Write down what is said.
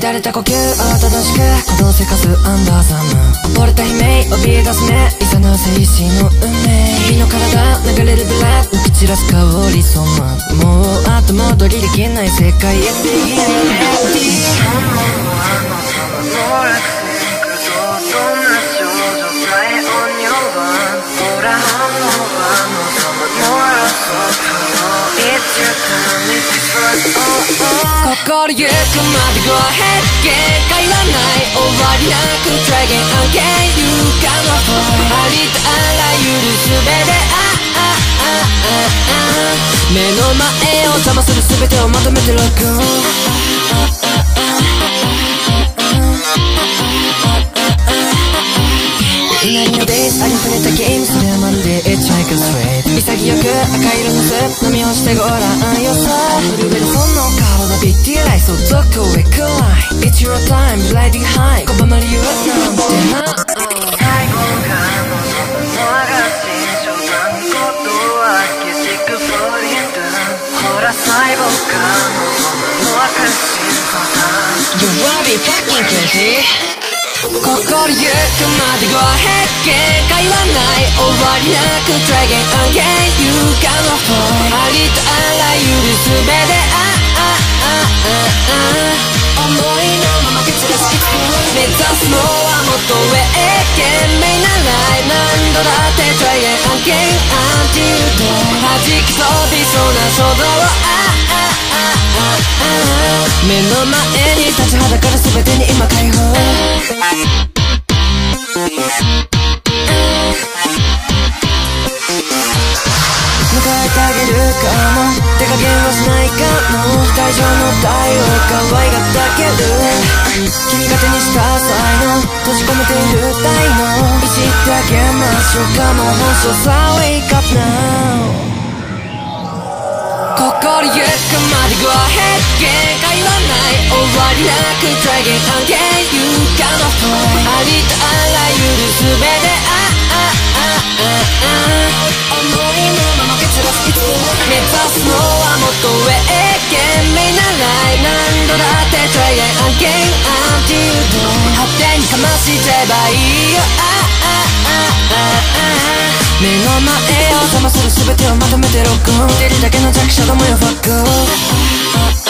乱れた呼吸を正しく鼓動せかすアンダーサム溺れた悲鳴怯え出すねいざなう精神の運命日々の体流れるブラッ浮き散らす香りそのもう後戻りできない世界へっていいメロディー心ゆくまで Go ahead 限界はない終わりなく Try again again You got my heart ありとあらゆるすべてあああああ目の前を邪魔するすべてをまとめてロックいなりのベースありふれたゲームそれはまるで It's like a straight 潔く赤色のスープ飲み干してごらんよさビッティライスをどこへくらい It's your time riding high 拒まり言うなんてな細胞が望むのは確信さ You wanna be fucking crazy. 心ゆくまで Go ahead 限界はない終わりなく Try again You got no phone ありとあらゆるすべてすのはもっと上へ懸命ならい何度だって Try again again Until dawn 弾き飛びそうな衝動をあああああ目の前に立ちはだかる全てに今解放。迎えてあげるかも手加減はしないかも期待上の太陽可愛がってあげる君がげましょうかも。う本性さ Wake up now 心ゆくまで Go ahead 限界はない終わりなく Try again again You got no point ありとあらゆるすべてあああああ思いのまま結論いつ目指すのはもっと上へ懸命ならい何度だって Try again again Until dawn 果てにかましてばいいよあああああ目の前を邪魔する全てをまとめてロックオン出るだけの弱者どもよファック。